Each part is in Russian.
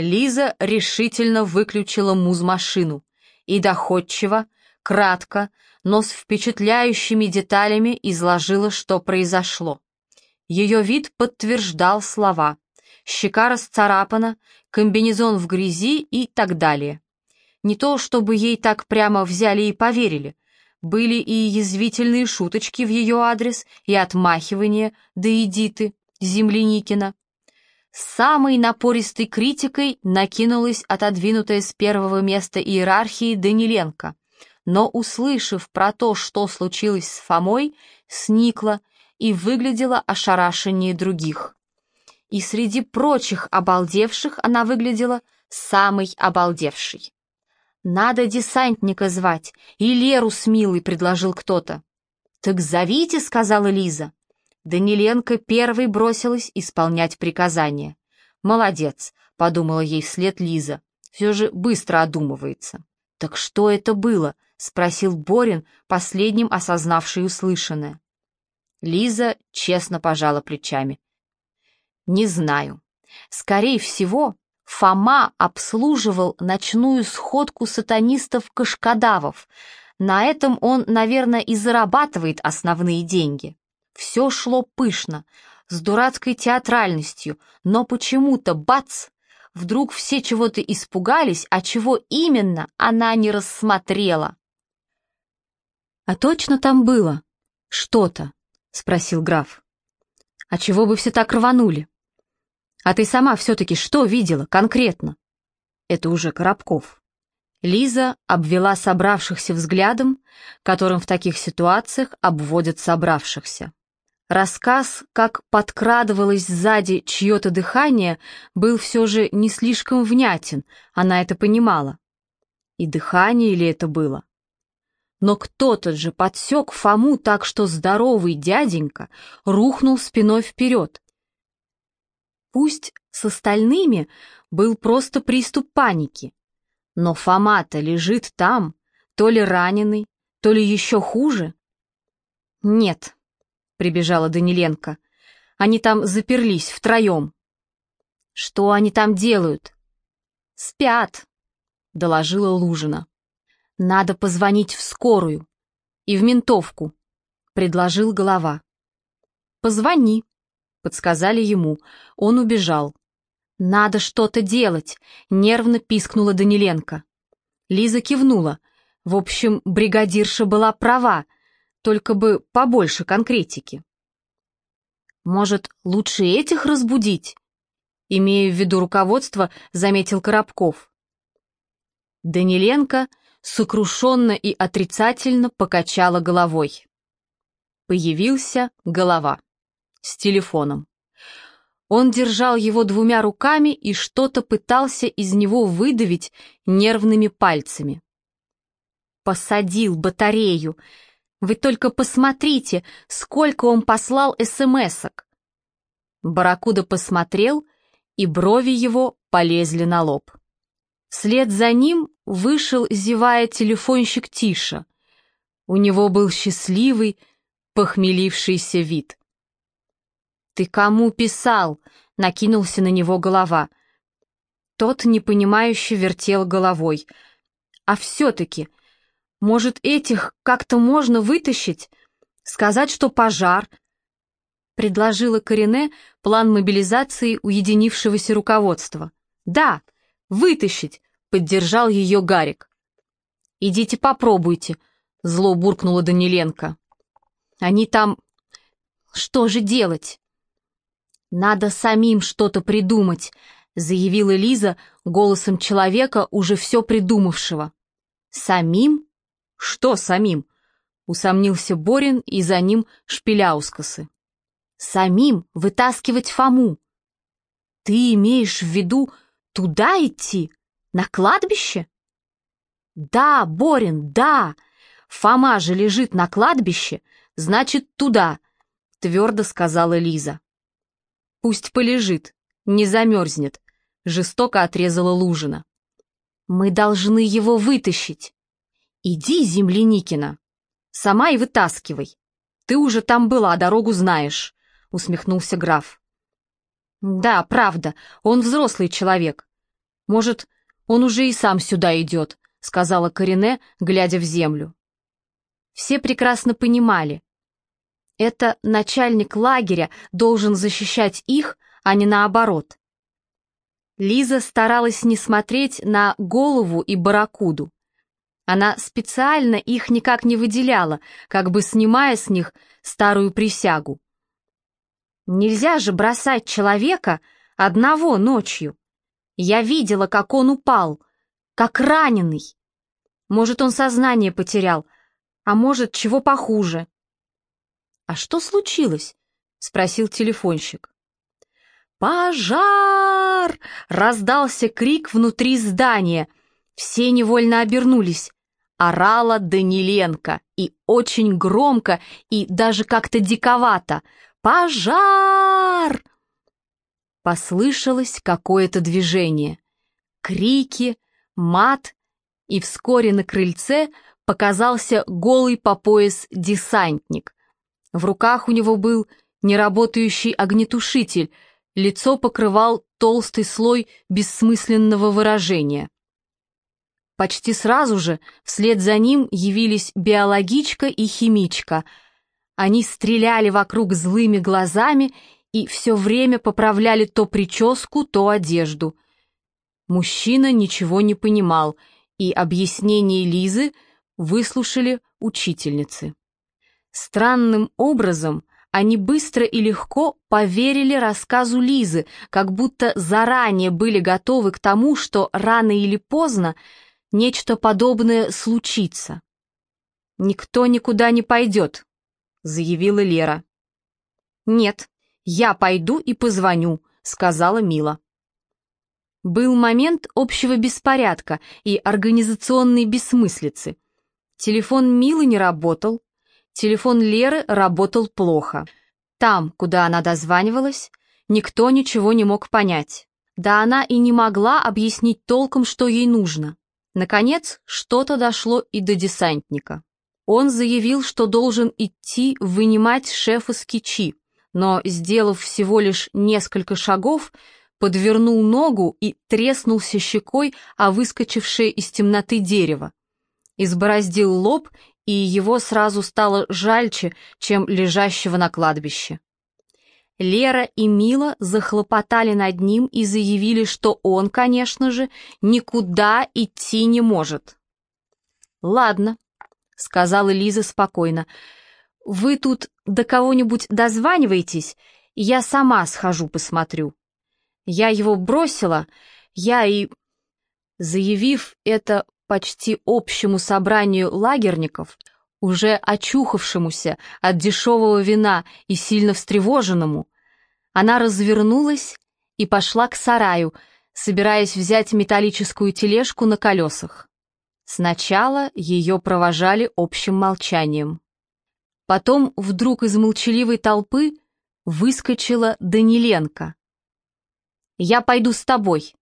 Лиза решительно выключила муз-машину и доходчиво, кратко, но с впечатляющими деталями изложила, что произошло. Ее вид подтверждал слова. Щека расцарапана, комбинезон в грязи и так далее. Не то, чтобы ей так прямо взяли и поверили. Были и язвительные шуточки в ее адрес, и отмахивания, да иди ты, Земляникина. Самой напористой критикой накинулась отодвинутая с первого места иерархии Даниленко, но, услышав про то, что случилось с Фомой, сникла и выглядела ошарашеннее других. И среди прочих обалдевших она выглядела самой обалдевшей. «Надо десантника звать, и Леру с Милой», — предложил кто-то. «Так зовите», — сказала Лиза. Даниленко первой бросилась исполнять приказания. «Молодец», — подумала ей вслед Лиза, все же быстро одумывается. «Так что это было?» — спросил Борин, последним осознавший услышанное. Лиза честно пожала плечами. «Не знаю. Скорее всего, Фома обслуживал ночную сходку сатанистов-кашкадавов. На этом он, наверное, и зарабатывает основные деньги. Все шло пышно, с дурацкой театральностью, но почему-то, бац, вдруг все чего-то испугались, а чего именно она не рассмотрела. «А точно там было? Что-то?» — спросил граф. «А чего бы все так рванули? А ты сама все-таки что видела конкретно?» Это уже Коробков. Лиза обвела собравшихся взглядом, которым в таких ситуациях обводят собравшихся. Рассказ, как подкрадывалось сзади чье-то дыхание, был все же не слишком внятен, она это понимала. И дыхание ли это было? Но кто-то же подсек Фому так, что здоровый дяденька рухнул спиной вперед. Пусть с остальными был просто приступ паники, но Фома-то лежит там, то ли раненый, то ли еще хуже. Нет, прибежала Даниленко. Они там заперлись втроем. Что они там делают? Спят, доложила Лужина. Надо позвонить в скорую и в ментовку, предложил голова. Позвони, подсказали ему. Он убежал. «Надо что-то делать!» — нервно пискнула Даниленко. Лиза кивнула. В общем, бригадирша была права — только бы побольше конкретики. Может, лучше этих разбудить? Имея в виду руководство, заметил Коробков. Даниленко сокрушенно и отрицательно покачала головой. Появился голова с телефоном. Он держал его двумя руками и что-то пытался из него выдавить нервными пальцами. «Посадил батарею!» Вы только посмотрите, сколько он послал СМСок. Баракуда посмотрел, и брови его полезли на лоб. Вслед за ним вышел, зевая, телефонщик Тиша. У него был счастливый, похмелившийся вид. «Ты кому писал?» — накинулся на него голова. Тот непонимающе вертел головой. «А все-таки, может, этих как-то можно вытащить? Сказать, что пожар?» Предложила Корене план мобилизации уединившегося руководства. «Да, вытащить!» — поддержал ее Гарик. «Идите попробуйте», — зло буркнула Даниленко. «Они там... Что же делать?» «Надо самим что-то придумать», — заявила Лиза голосом человека, уже все придумавшего. «Самим?» «Что самим?» — усомнился Борин, и за ним Шпиляускасы. «Самим вытаскивать Фому». «Ты имеешь в виду туда идти? На кладбище?» «Да, Борин, да! Фома же лежит на кладбище, значит, туда», — твердо сказала Лиза. «Пусть полежит, не замерзнет», — жестоко отрезала Лужина. «Мы должны его вытащить». «Иди, Земляникина, сама и вытаскивай. Ты уже там была, дорогу знаешь», — усмехнулся граф. «Да, правда, он взрослый человек. Может, он уже и сам сюда идет, сказала Корине, глядя в землю. Все прекрасно понимали. Это начальник лагеря должен защищать их, а не наоборот. Лиза старалась не смотреть на голову и барракуду. Она специально их никак не выделяла, как бы снимая с них старую присягу. Нельзя же бросать человека одного ночью. Я видела, как он упал, как раненый. Может, он сознание потерял, а может, чего похуже. «А что случилось?» — спросил телефонщик. «Пожар!» — раздался крик внутри здания. Все невольно обернулись. Орала Даниленко, и очень громко, и даже как-то диковато. «Пожар!» Послышалось какое-то движение. Крики, мат, и вскоре на крыльце показался голый по пояс десантник. В руках у него был неработающий огнетушитель, лицо покрывал толстый слой бессмысленного выражения. Почти сразу же вслед за ним явились биологичка и химичка. Они стреляли вокруг злыми глазами и все время поправляли то прическу, то одежду. Мужчина ничего не понимал, и объяснение Лизы выслушали учительницы. Странным образом они быстро и легко поверили рассказу Лизы, как будто заранее были готовы к тому, что рано или поздно нечто подобное случится. «Никто никуда не пойдет», — заявила Лера. «Нет, я пойду и позвоню», — сказала Мила. Был момент общего беспорядка и организационной бессмыслицы. Телефон Милы не работал, телефон Леры работал плохо. Там, куда она дозванивалась, никто ничего не мог понять. Да она и не могла объяснить толком, что ей нужно. Наконец, что-то дошло и до десантника. Он заявил, что должен идти вынимать шефа с кичи, но, сделав всего лишь несколько шагов, подвернул ногу и треснулся щекой о выскочившее из темноты дерево. Избороздил лоб, и его сразу стало жальче, чем лежащего на кладбище. Лера и Мила захлопотали над ним и заявили, что он, конечно же, никуда идти не может. «Ладно», — сказала Лиза спокойно, — вы тут до кого-нибудь дозваниваетесь, я сама схожу посмотрю. Я его бросила, я и... Заявив это почти общему собранию лагерников, уже очухавшемуся от дешевого вина и сильно встревоженному, она развернулась и пошла к сараю, собираясь взять металлическую тележку на колесах. Сначала ее провожали общим молчанием. Потом вдруг из молчаливой толпы выскочила Даниленко. «Я пойду с тобой».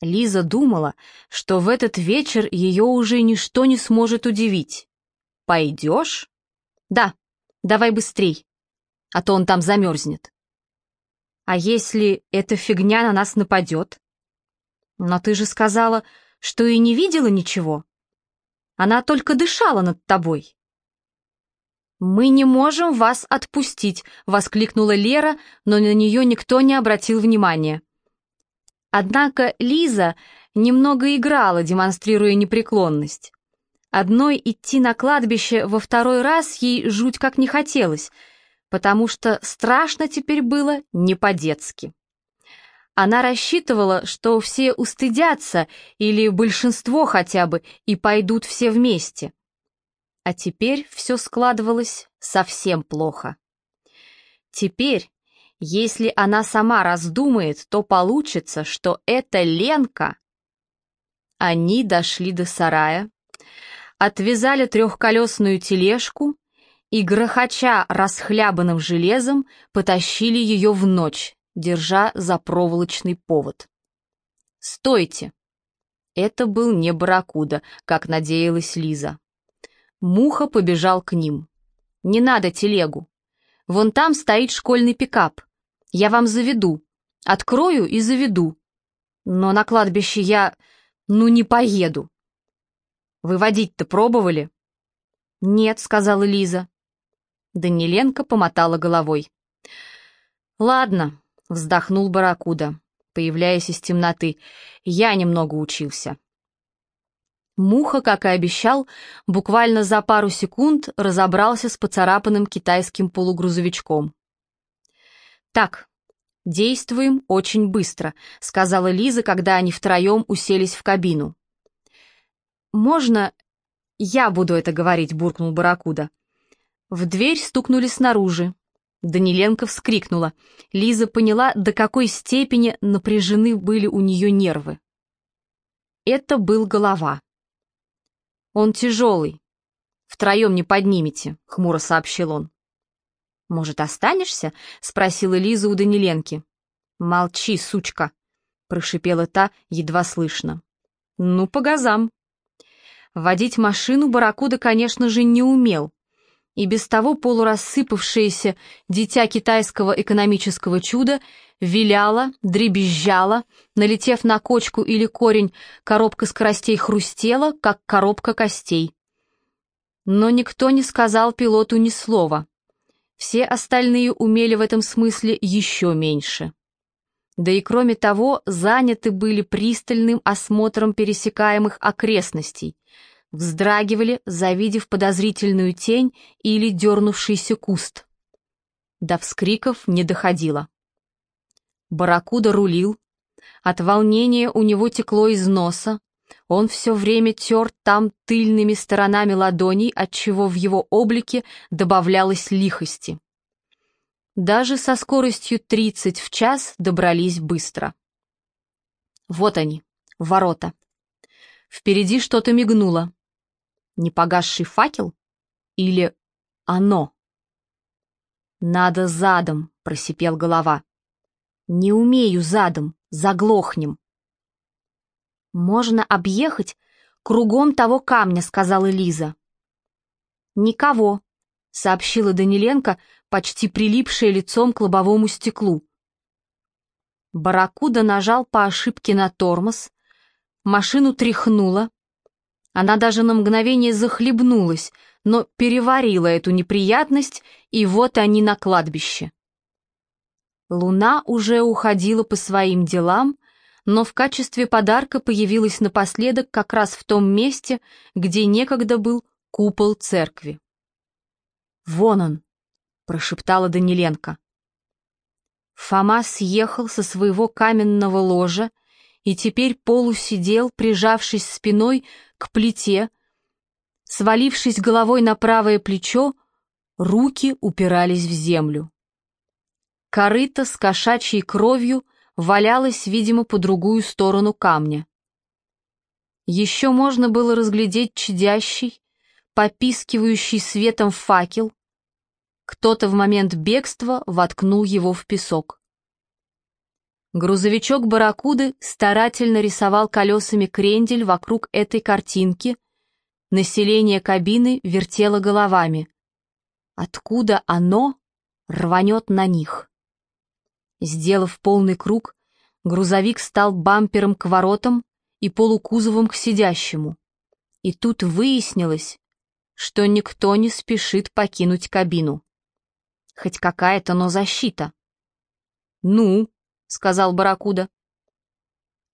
Лиза думала, что в этот вечер ее уже ничто не сможет удивить. «Пойдешь?» «Да, давай быстрей, а то он там замерзнет». «А если эта фигня на нас нападет?» «Но ты же сказала, что и не видела ничего. Она только дышала над тобой». «Мы не можем вас отпустить!» — воскликнула Лера, но на нее никто не обратил внимания. Однако Лиза немного играла, демонстрируя непреклонность. Одной идти на кладбище во второй раз ей жуть как не хотелось, потому что страшно теперь было не по-детски. Она рассчитывала, что все устыдятся, или большинство хотя бы, и пойдут все вместе. А теперь все складывалось совсем плохо. Теперь, если она сама раздумает, то получится, что это Ленка. Они дошли до сарая, отвязали трехколесную тележку и, грохоча расхлябанным железом, потащили ее в ночь, держа за проволочный повод. «Стойте!» Это был не барракуда, как надеялась Лиза. Муха побежал к ним. «Не надо телегу. Вон там стоит школьный пикап. Я вам заведу. Открою и заведу. Но на кладбище я, ну, не поеду. Выводить-то пробовали? Нет, сказала Лиза. Даниленко помотала головой. Ладно, вздохнул Баракуда, появляясь из темноты. Я немного учился. Муха, как и обещал, буквально за пару секунд разобрался с поцарапанным китайским полугрузовичком. «Так, действуем очень быстро», — сказала Лиза, когда они втроем уселись в кабину. «Можно я буду это говорить?» — буркнул Баракуда. В дверь стукнули снаружи. Даниленко вскрикнула. Лиза поняла, до какой степени напряжены были у нее нервы. Это был голова. «Он тяжелый. Втроем не поднимете», — хмуро сообщил он. «Может, останешься?» — спросила Лиза у Даниленки. «Молчи, сучка», — прошипела та едва слышно. «Ну, по газам». Водить машину Баракуда, конечно же, не умел. И без того полурассыпавшееся дитя китайского экономического чуда виляло, дребезжало, налетев на кочку или корень, коробка скоростей хрустела, как коробка костей. Но никто не сказал пилоту ни слова. Все остальные умели в этом смысле еще меньше. Да и кроме того, заняты были пристальным осмотром пересекаемых окрестностей, вздрагивали, завидев подозрительную тень или дернувшийся куст. До вскриков не доходило. Баракуда рулил. От волнения у него текло из носа. Он все время тер там тыльными сторонами ладоней, отчего в его облике добавлялось лихости. Даже со скоростью 30 в час добрались быстро. Вот они, ворота. Впереди что-то мигнуло. Непогасший факел? Или оно? «Надо задом», — просипел голова. «Не умею задом, заглохнем». «Можно объехать кругом того камня», — сказала Лиза. «Никого», — сообщила Даниленко, почти прилипшая лицом к лобовому стеклу. Баракуда нажал по ошибке на тормоз, машину тряхнуло, она даже на мгновение захлебнулась, но переварила эту неприятность, и вот они на кладбище. Луна уже уходила по своим делам, но в качестве подарка появилась напоследок как раз в том месте, где некогда был купол церкви. «Вон он!» — прошептала Даниленко. Фома съехал со своего каменного ложа и теперь полусидел, прижавшись спиной к плите, свалившись головой на правое плечо, руки упирались в землю. Корыто с кошачьей кровью валялось, видимо, по другую сторону камня. Еще можно было разглядеть чадящий, попискивающий светом факел. Кто-то в момент бегства воткнул его в песок. Грузовичок «Барракуды» старательно рисовал колесами крендель вокруг этой картинки. Население кабины вертело головами. Откуда оно рванет на них? Сделав полный круг, грузовик стал бампером к воротам и полукузовом к сидящему. И тут выяснилось, что никто не спешит покинуть кабину. Хоть какая-то, но защита. «Ну», — сказал Баракуда.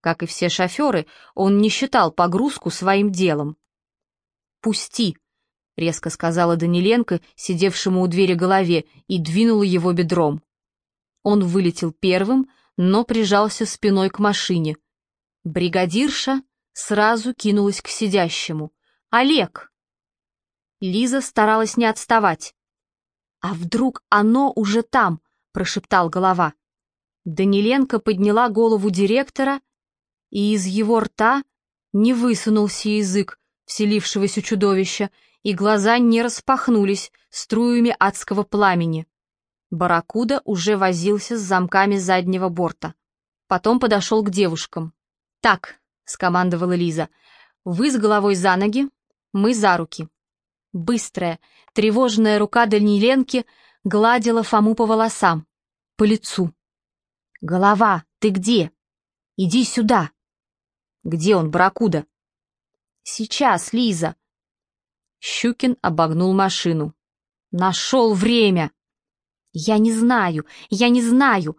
Как и все шоферы, он не считал погрузку своим делом. «Пусти», — резко сказала Даниленко, сидевшему у двери голове, и двинула его бедром. Он вылетел первым, но прижался спиной к машине. Бригадирша сразу кинулась к сидящему. «Олег!» Лиза старалась не отставать. «А вдруг оно уже там?» — прошептал голова. Даниленко подняла голову директора, и из его рта не высунулся язык вселившегося чудовища, и глаза не распахнулись струями адского пламени. Баракуда уже возился с замками заднего борта. Потом подошел к девушкам. «Так», — скомандовала Лиза, — «вы с головой за ноги, мы за руки». Быстрая, тревожная рука Даниленки гладила Фому по волосам, по лицу. «Голова, ты где?» Иди сюда!» «Где он, Барракуда?» «Сейчас, Лиза!» Щукин обогнул машину. «Нашел время!» «Я не знаю, я не знаю!»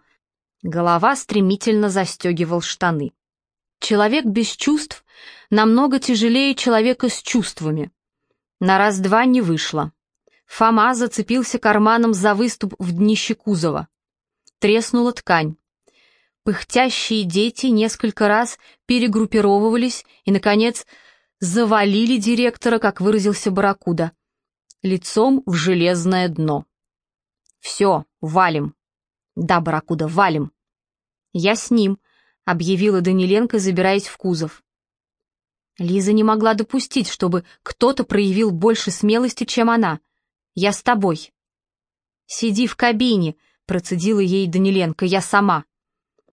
Голова стремительно застегивал штаны. Человек без чувств намного тяжелее человека с чувствами. На раз-два не вышло. Фома зацепился карманом за выступ в днище кузова. Треснула ткань. Пыхтящие дети несколько раз перегруппировывались и, наконец, завалили директора, как выразился Барракуда, лицом в железное дно. «Все, валим». «Да, Барракуда, валим». «Я с ним», — объявила Даниленко, забираясь в кузов. Лиза не могла допустить, чтобы кто-то проявил больше смелости, чем она. «Я с тобой». «Сиди в кабине», — процедила ей Даниленко, — «я сама».